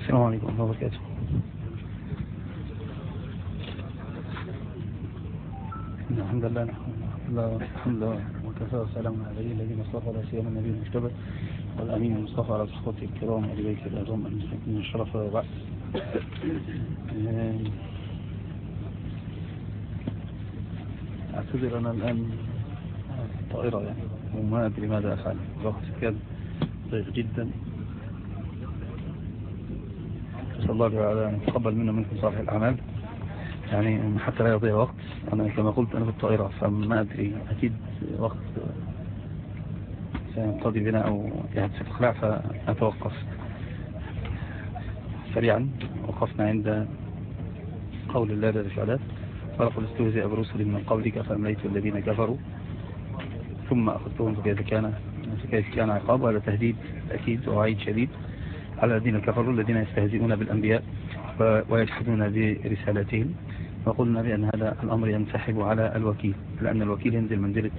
السلام عليكم ورحمة الله وبركاته. الحمد لله الحمد لله الحمد لله وكفى وسلام على الذين اصطفى لا سيما النبي المجتبى والأمين المصطفى على صحبته الكرام ولي بيت الازم المسلمين الشرف وبعد أعتذر أنا الآن طائرة يعني وما أدري ماذا أفعل. الوقت كان ضيق جدا. نسأل الله تعالى أن يتقبل منا منكم صالح الأعمال. يعني حتى لا يضيع وقت. أنا كما قلت أنا في الطائرة فما أدري أكيد وقت سينقضي بنا أو يعني ستخلع فأتوقف سريعا. وقفنا عند قول الله جل وعلا ولقد استهزئ برسل من قبلك فأمليت الذين كفروا. ثم أخذتهم فكيف كان فكيف كان عقاب؟ وهذا تهديد أكيد وعيد شديد. على الذين كفروا الذين يستهزئون بالأنبياء ويجحدون برسالتهم. وقلنا بأن هذا الأمر ينسحب على الوكيل لأن الوكيل ينزل منزلة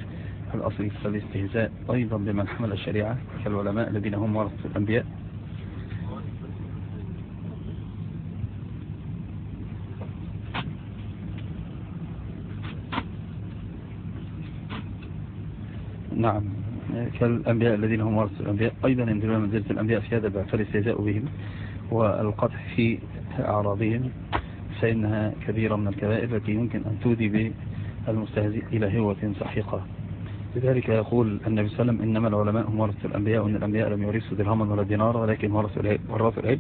الأصل فالاستهزاء أيضا بمن حمل الشريعة كالعلماء الذين هم ورثة الأنبياء. نعم. كالأنبياء الذين هم ورثة الأنبياء. أيضا ينزلون منزلة الأنبياء في هذا الباب فالاستهزاء بهم والقطع في أعراضهم فإنها كبيرة من الكبائر التي يمكن أن تودي بالمستهزئ إلى هوة سحيقة لذلك يقول النبي صلى الله عليه وسلم إنما العلماء هم ورثة الأنبياء وإن الأنبياء لم يورثوا درهما ولا دينارا ولكن ورثوا العلم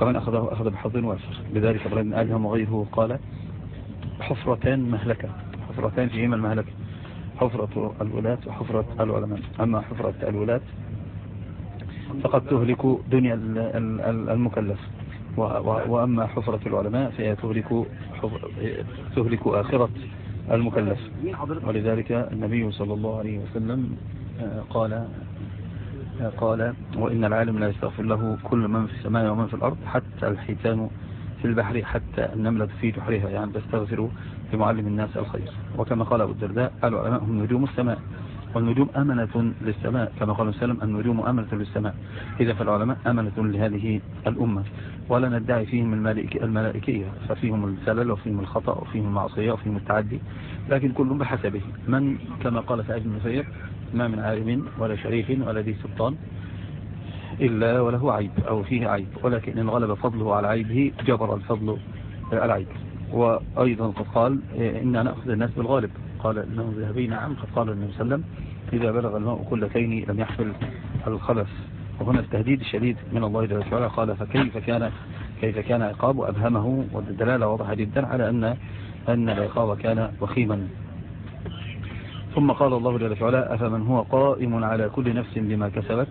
فمن أخذه أخذ بحظ وافر لذلك إبراهيم آدم وغيره قال حفرتان مهلكة حفرتان فيهما المهلكة. حفرة الولاة وحفرة العلماء. أما حفرة الولاة فقد تهلك دنيا المكلف. وأما حفرة العلماء فهي تهلك, تهلك آخرة المكلف. ولذلك النبي صلى الله عليه وسلم آه، قال آه، قال وإن العالم لا يستغفر له كل من في السماء ومن في الأرض حتى الحيتان في البحر حتى النملة في جحرها. يعني تستغفر لمعلم الناس الخير. وكما قال أبو الدرداء العلماء هم نجوم السماء والنجوم أمنة للسماء. كما قال وسلم النجوم أمنة للسماء. إذا فالعلماء أمنة لهذه الأمة. ولا ندعي فيهم الملائكية. ففيهم الزلل وفيهم الخطأ وفيهم المعصية وفيهم التعدي. لكن كل بحسبه من كما قال سعيد بن مسير ما من عالم ولا شريف ولا ذي سلطان إلا وله عيب أو فيه عيب. ولكن إن غلب فضله على عيبه جبر الفضل العيب. وأيضا قد قال إننا نأخذ الناس بالغالب. قال إنه ذهبي نعم قد قال النبي صلى الله عليه وسلم إذا بلغ الماء كلتين لم يحمل الخلف وهنا التهديد الشديد من الله جل وعلا. قال فكيف كان كيف كان عقاب أبهمه؟ والدلالة واضحة جدا على أن أن العقاب كان وخيما. ثم قال الله جل وعلا أفمن هو قائم على كل نفس بما كسبت؟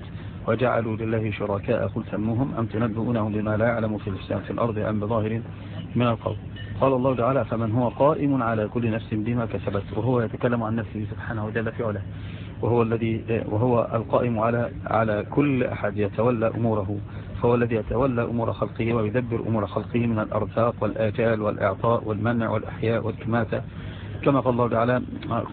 وجعلوا لله شركاء قل سموهم أم تنبؤونهم بما لا يعلم في الإسلام في الأرض أم بظاهر من القول. قال الله تعالى فمن هو قائم على كل نفس بما كسبت وهو يتكلم عن نفسه سبحانه وجل في علاه. وهو الذي وهو القائم على على كل أحد يتولى أموره. فهو الذي يتولى أمور خلقه ويدبر أمور خلقه من الأرزاق والآجال والإعطاء والمنع والأحياء والكماتة كما قال الله تعالى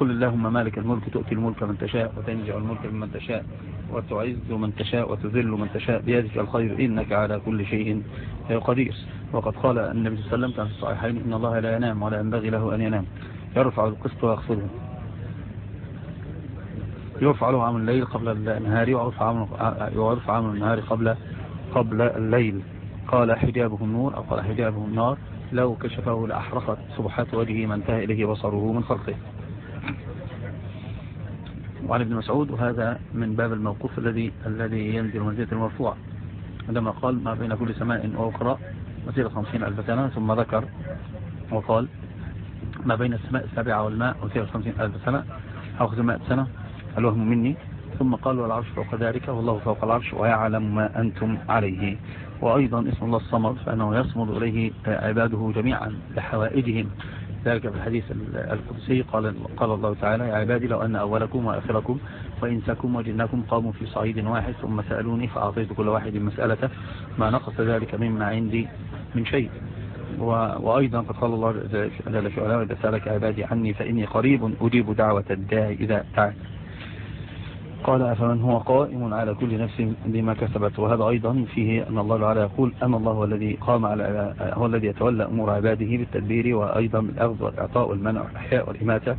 قل اللهم مالك الملك تؤتي الملك من تشاء وتنزع الملك ممن تشاء وتعز من تشاء وتذل من تشاء بيدك الخير إنك على كل شيء قدير. وقد قال النبي صلى الله عليه وسلم في الصحيحين إن الله لا ينام ولا ينبغي له أن ينام. يرفع القسط ويخفضه يرفع له عمل الليل قبل النهار ويرفع عمل النهار قبل قبل الليل. قال حجابه النور أو قال حجابه النار. لو كشفه لأحرقت صبحات وجهه ما انتهى إليه بصره من خلقه. وعن ابن مسعود وهذا من باب الموقوف الذي الذي ينزل منزلة المرفوع. عندما قال ما بين كل سماء وأخرى مسيرة خمسين ألف سنة ثم ذكر وقال ما بين السماء السابعة والماء مسيرة خمسين ألف سنة أو خمسمائة سنة الوهم مني. ثم قال والعرش فوق ذلك والله فوق العرش ويعلم ما أنتم عليه. وأيضا اسم الله الصمد فأنه يصمد إليه عباده جميعا لحوائجهم. ذلك في الحديث القدسي. قال, قال الله تعالى يا عبادي لو أن أولكم وآخركم وإنسكم وجنكم قاموا في صعيد واحد ثم سألوني فأعطيت كل واحد مسألته ما نقص ذلك مما عندي من شيء. وأيضا قد قال الله جل في إذا سألك عبادي عني فإني قريب أجيب دعوة الداعي إذا دعا قال أفمن هو قائم على كل نفس بما كسبت وهذا أيضا فيه أن الله تعالى يقول أن الله الذي قام على هو الذي يتولى أمور عباده بالتدبير وأيضا بالأخذ والإعطاء والمنع والإحياء والإماتة.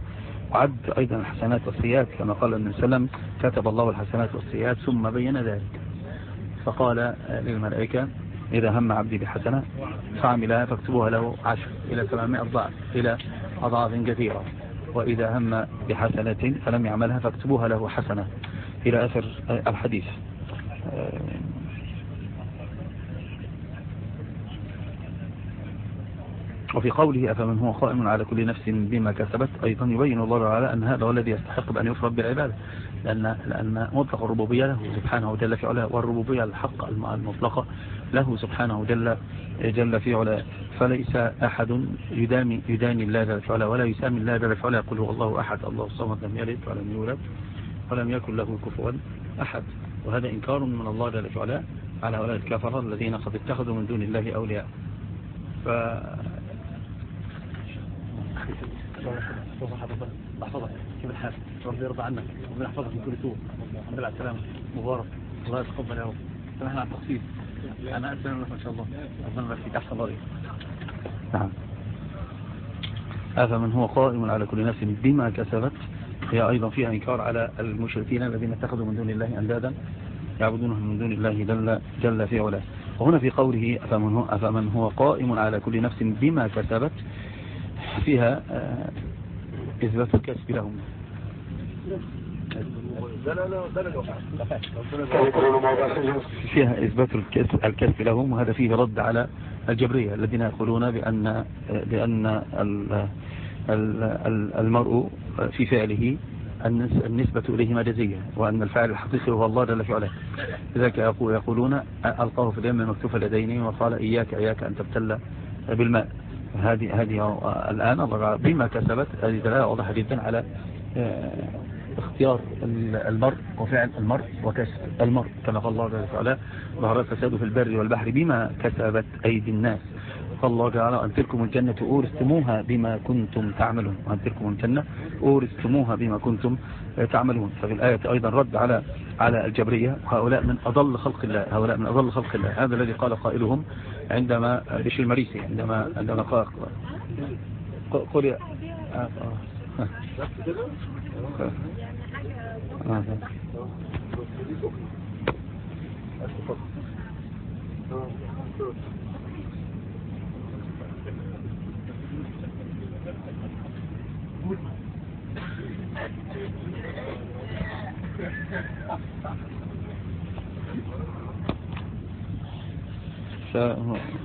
وعد أيضا الحسنات والسيئات كما قال النبي صلى الله عليه وسلم كتب الله الحسنات والسيئات ثم بين ذلك. فقال للملائكة إذا هم عبدي بحسنة فعملها فاكتبوها له عشر إلى 700 ضعف إلى أضعاف كثيرة. وإذا هم بحسنة فلم يعملها فاكتبوها له حسنة. إلى أثر الحديث. وفي قوله أفمن هو قائم على كل نفس بما كسبت أيضا يبين الله تعالى أن هذا هو الذي يستحق بأن يفرد بالعبادة لأن, لأن مطلق الربوبية له سبحانه وجل في علاه والربوبية الحق المطلقة له سبحانه جل جل في علاه. فليس أحد يداني, يداني الله جل في علاه ولا يسامي الله جل في علاه. يقول هو الله أحد الله الصمد لم يلد ولم يولد ولم يكن له كفوا أحد. وهذا إنكار من الله جل في علاه على هؤلاء الكفرة الذين قد اتخذوا من دون الله أولياء. ف احفظك كيف الحال؟ ربي يرضى عنك. ربنا يحفظك من كل سوء. الحمد لله على السلامة. مبارك. الله يتقبل يا رب سامحنا على التقصير أنا أسلم لك إن شاء الله. ربنا يبارك فيك. أحسن الله نعم. هذا من هو قائم على كل نفس بما كسبت. هي أيضا فيها إنكار على المشركين الذين اتخذوا من دون الله أندادا يعبدونهم من دون الله جل, جل في علاه. وهنا في قوله أفمن هو, أفمن هو قائم على كل نفس بما كسبت فيها آه، إثبات الكسب لهم. فيها إثبات الكسب لهم وهذا فيه رد على الجبرية الذين يقولون بأن, بأن المرء في فعله النسبة إليه مجازية وأن الفاعل الحقيقي هو الله جل في علاه لذلك يقولون ألقاه في اليم مكتوف اليدين وقال إياك إياك أن تبتل بالماء. هذه هذه الآن بما كسبت هذه دلالة واضحة جدا على اختيار المرء وفعل المرء وكسب المرء. كما قال الله جل وعلا ظهر الفساد في البر والبحر بما كسبت أيدي الناس. قال الله تعالى أن تلكم الجنة أورثتموها بما كنتم تعملون. وأن تلكم الجنة أورثتموها بما كنتم تعملون. ففي الآية أيضا رد على على الجبرية هؤلاء من أضل خلق الله. هؤلاء من أضل خلق الله. هذا الذي قال قائلهم عندما بشي المريسي عندما عندما قال قل يا آه.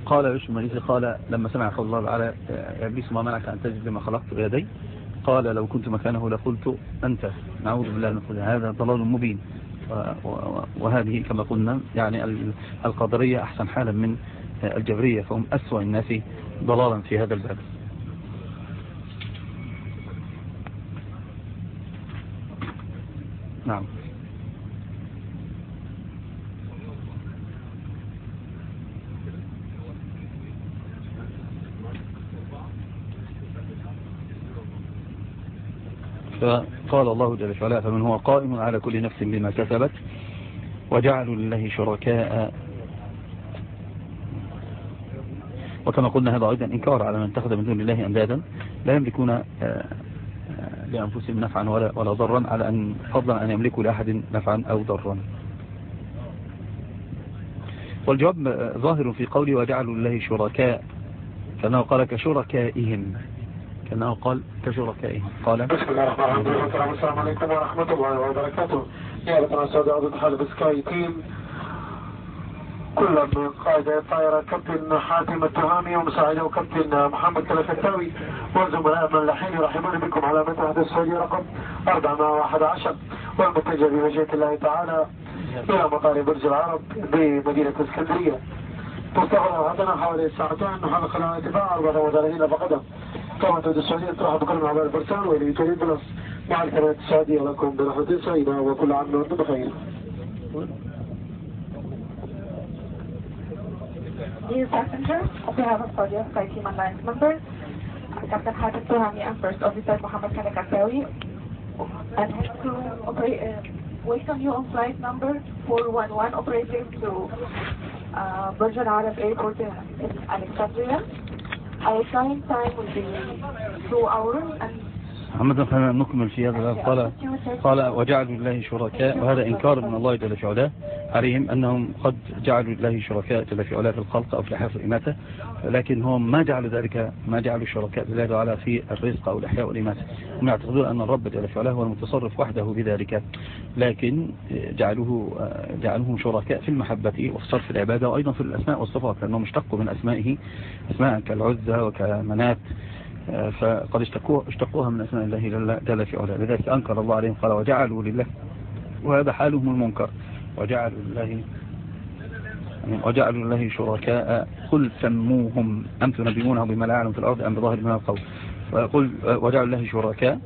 قال المريسي قال لما سمع قول الله تعالى يا إبليس ما منعك أن تجد لما خلقت بيدي. قال لو كنت مكانه لقلت أنت. نعوذ بالله من هذا ضلال مبين. وهذه كما قلنا يعني القدرية أحسن حالا من الجبرية. فهم أسوأ الناس ضلالا في هذا الباب. نعم. فقال الله جل وعلا فمن هو قائم على كل نفس بما كسبت وجعلوا لله شركاء. وكما قلنا هذا أيضا إنكار على من اتخذ من دون الله أندادا لا يملكون آه، آه، لأنفسهم نفعا ولا, ولا ضرا على أن فضلا أن يملكوا لأحد نفعا أو ضرا. والجواب ظاهر في قوله وجعلوا لله شركاء كأنه قال كشركائهم. كأنه قال كشركائهم قال بسم الله الرحمن الرحيم. السلام عليكم ورحمة الله وبركاته. يا رب سعود عبد الحال بسكاي تيم كل من قائد الطائرة كابتن حاتم التهامي ومساعده كابتن محمد كلفتاوي والزملاء من لحين يرحبون بكم على متحدث السعودية رقم 411 والمتجه بمشيئة الله تعالى إلى مطار برج العرب بمدينة اسكندرية. تستغرق عندنا حوالي ساعتين نحن خلال ارتفاع 34 فقدم كما تعود السعودية ترحب بكم على البرسان وإلي تريد بلس مع القناة السعودية لكم برحمة سعيدة وكل عام وانتم بخير Dear passengers, on behalf of Saudi Sky Team Alliance members, Captain Hatem Tuhami and First Officer Muhammad Kanekatawi, and crew, uh, wait on you on flight number 411 operating to uh, Burj Al Arab Airport in Alexandria. Our time will be 2 hours and محمد خلينا نكمل في هذا. قال قال وجعلوا لله شركاء وهذا إنكار من الله جل في علاه عليهم أنهم قد جعلوا لله شركاء جل في علاه في الخلق أو في الحياة والإماتة لكن هم ما جعلوا ذلك ما جعلوا شركاء لله تعالى في الرزق أو الإحياء والإماتة هم يعتقدون أن الرب جل في علاه هو المتصرف وحده بذلك لكن جعلوه جعلوهم شركاء في المحبة وفي صرف العبادة وأيضا في الأسماء والصفات لأنهم اشتقوا من أسمائه أسماء كالعزة وكمنات فقد اشتقوها, اشتقوها من أسماء الله جل في علاه. لذلك أنكر الله عليهم قال وجعلوا لله وهذا حالهم المنكر. وجعلوا لله وجعلوا لله شركاء. قل سموهم. أم تنبئونهم بما لا يعلم في الأرض أم بظاهر من القول. وقل وجعلوا لله شركاء.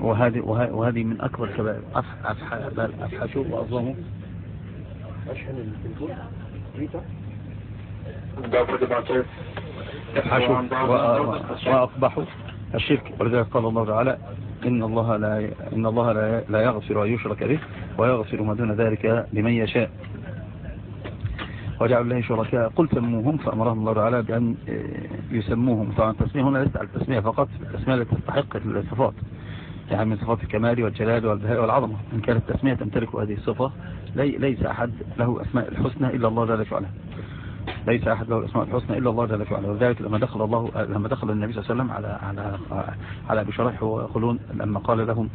وهذه وهذه من أكبر كبائر. أفحشوا وأظلموا. أفحشوا وأقبحوا الشرك. ولذلك قال الله تعالى إن الله لا إن الله لا يغفر أن يشرك به ويغفر ما دون ذلك لمن يشاء. وجعل الله شركاء. قل سموهم فأمرهم الله تعالى بأن يسموهم. طبعا التسمية هنا ليست على التسمية فقط التسمية التي تستحق الصفات. يعني من صفات الكمال والجلال والبهاء والعظمة. إن كانت التسمية تمتلك هذه الصفة لي ليس أحد له أسماء الحسنى إلا الله جل وعلا ليس أحد له الأسماء الحسنى إلا الله جل وعلا. ولذلك لما دخل الله لما دخل النبي صلى الله عليه وسلم على على على أبي شريح ويقولون لما قال لهم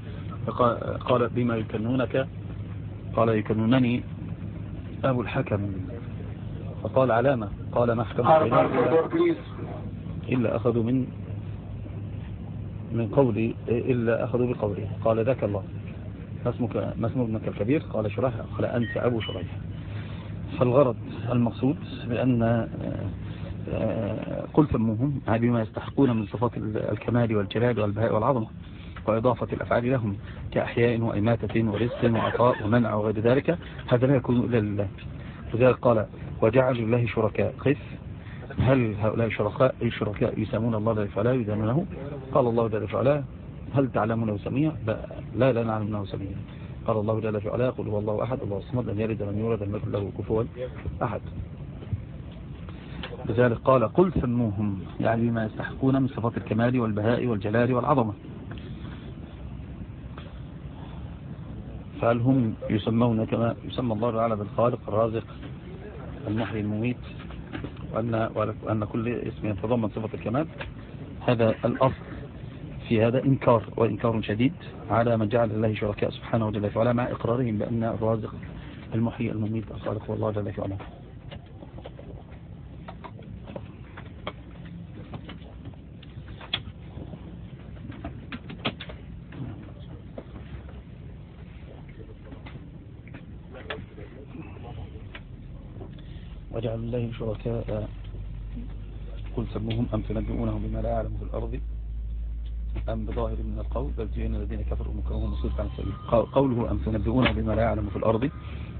قال بما يكنونك قال يكنونني أبو الحكم. فقال علامة قال ما حكم إلا أخذوا من من قولي إلا أخذوا بقولي. قال ذاك الله. ما اسمك ما اسم ابنك الكبير؟ قال شريح. قال أنت أبو شريح. فالغرض المقصود بأن قل سموهم بما يستحقون من صفات الكمال والجلال والبهاء والعظمة وإضافة الأفعال لهم كأحياء وإماتة ورزق وعطاء ومنع وغير ذلك هذا لا يكون إلا لله. وذلك قال وجعلوا الله شركاء. قف هل هؤلاء الشركاء الشركاء يسمون الله جل وعلا يدانونه؟ قال الله جل وعلا هل تعلمونه سميع لا لا نعلم أنه سميع. قال الله جل وعلا قل هو الله أحد الله الصمد لم يلد ولم يولد لم يكن له كفوا أحد. لذلك قال قل سموهم يعني بما يستحقون من صفات الكمال والبهاء والجلال والعظمة. فهل هم يسمون كما يسمى الله تعالى بالخالق الرازق المحيي المميت وأن, وأن كل اسم يتضمن صفة الكمال؟ هذا الأصل. في هذا إنكار وإنكار شديد على من جعل الله شركاء سبحانه وجل وعلا مع إقرارهم بأن الرازق المحيي المميت الخالق هو الله جل وعلا وجعل الله شركاء قل سموهم أم تنبئونهم بما لا يعلم في الأرض؟ أم بظاهر من القول بل زين الذين كفروا مكرهم مصير عن السبيل. قوله أم تنبئونه بما لا يعلم في الأرض؟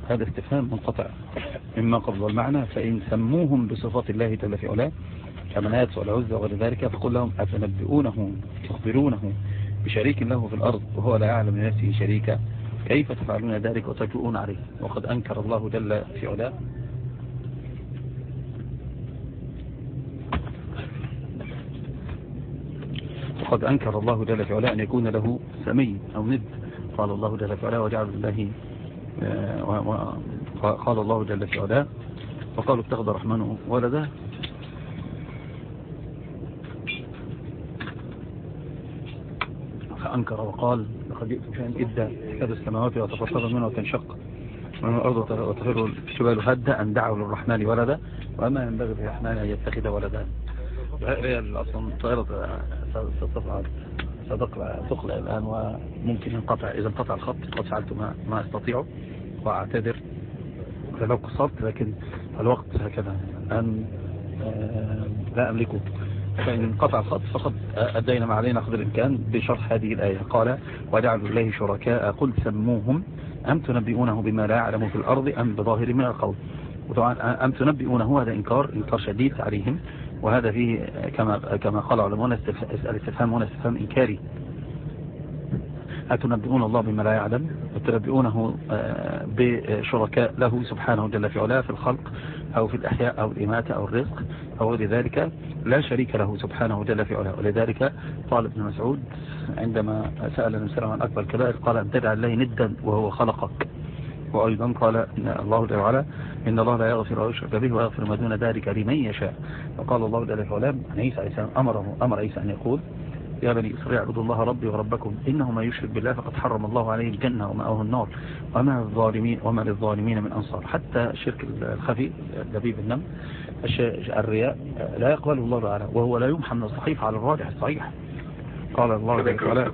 هذا استفهام منقطع. مما قبل والمعنى فإن سموهم بصفات الله جل في علاه كمنات والعزة وغير ذلك فقل لهم أتنبئونه تخبرونه بشريك له في الأرض وهو لا يعلم لنفسه شريكا. كيف تفعلون ذلك وتجؤون عليه؟ وقد أنكر الله جل في علاه. وقد أنكر الله جل في علاه أن يكون له سمي أو ند. قال الله جل في علاه وجعل الله قال الله جل في علاه وقالوا اتخذ الرحمن ولدا. فأنكر وقال لقد جئت شيئا إدا تكاد السماوات يتفطر منه وتنشق ومن الأرض وتفر الجبال هدا أن دعوا للرحمن ولدا. وما ينبغي للرحمن أن يتخذ ولدا. هي أصلا الطائرة ستقلع الآن وممكن ينقطع. إذا انقطع الخط قد فعلت ما, ما أستطيعه وأعتذر. لو قصرت لكن الوقت هكذا. أن لا أملكه فإن انقطع الخط فقد أدينا ما علينا قدر الإمكان بشرح هذه الآية. قال وجعلوا الله شركاء. قل سموهم. أم تنبئونه بما لا يعلم في الأرض أم بظاهر من القول وطبعا أم تنبئونه؟ هذا إنكار إنكار شديد عليهم. وهذا فيه كما كما قال علماء الاستفهام هنا استفهام إنكاري. أتنبئون الله بما لا يعلم؟ وتنبئونه آه، بشركاء له سبحانه جل في علاه في الخلق أو في الأحياء أو الإماتة أو الرزق أو لذلك لا شريك له سبحانه جل في علاه. ولذلك قال ابن مسعود عندما سأل النبي صلى الله عليه وسلم عن أكبر الكبائر قال أن تدع الله ندا وهو خلقك. وأيضا قال إن الله جل وعلا إن الله لا يغفر ويشرك به ويغفر ما دون ذلك لمن يشاء. وقال الله جل وعلا أن عيسى عليه السلام أمره أمر عيسى أن يقول يا بني إسرائيل اعبدوا الله ربي وربكم إنه ما يشرك بالله فقد حرم الله عليه الجنة ومأوه النار. وما الظالمين وما للظالمين من أنصار. حتى الشرك الخفي دبيب النم الرياء لا يقبله الله تعالى وهو لا يمحى من الصحيح على الراجح الصحيح. قال الله تعالى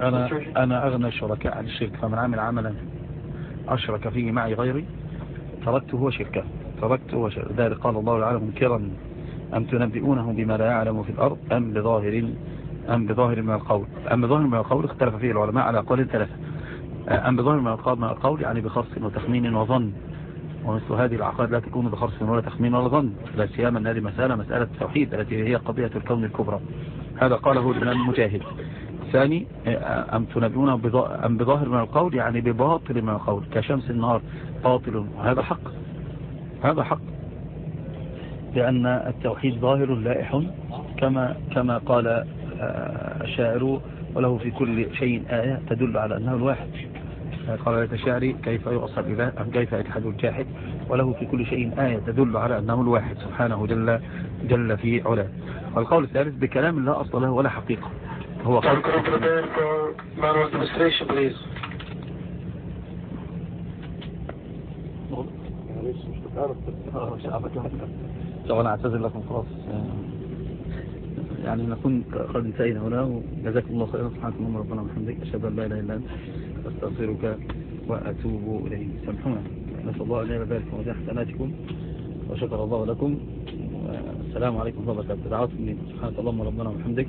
أنا, أنا أغنى الشركاء عن الشرك فمن عمل عملا أشرك فيه معي غيري تركته وشركه. تركته وشركه. ذلك قال الله تعالى منكرا أم تنبئونه بما لا يعلم في الأرض أم بظاهر أم بظاهر من القول. أم بظاهر من القول اختلف فيه العلماء على قول ثلاثة. أم بظاهر من القول, يعني بخرص وتخمين وظن. ومثل هذه العقائد لا تكون بخرص ولا تخمين ولا ظن لا سيما أن هذه مسألة مسألة التوحيد التي هي قضية الكون الكبرى. هذا قاله الإمام المجاهد الثاني أم تنبئون أم بظاهر من القول يعني بباطل من القول كشمس النهار باطل وهذا حق هذا حق لأن التوحيد ظاهر لائح كما كما قال آه، الشاعر وله في كل شيء آية تدل على أنه الواحد. قال لك الشاعر كيف يعصى الإله أم كيف يجحد الجاحد؟ وله في كل شيء آية تدل على أنه الواحد سبحانه جل جل في علاه. والقول الثالث بكلام لا أصل له ولا حقيقة. هو قول طبعا أنا أعتذر لكم خلاص. يعني نكون قد انتهينا هنا وجزاكم الله خيرا. سبحانك اللهم ربنا وبحمدك أشهد أن لا إله إلا أنت أستغفرك وأتوب إليك. سامحونا. نسأل الله أن يبارك في حسناتكم وشكر الله لكم. السلام عليكم ورحمة الله وبركاته. دعوات مني سبحانك اللهم ربنا وبحمدك.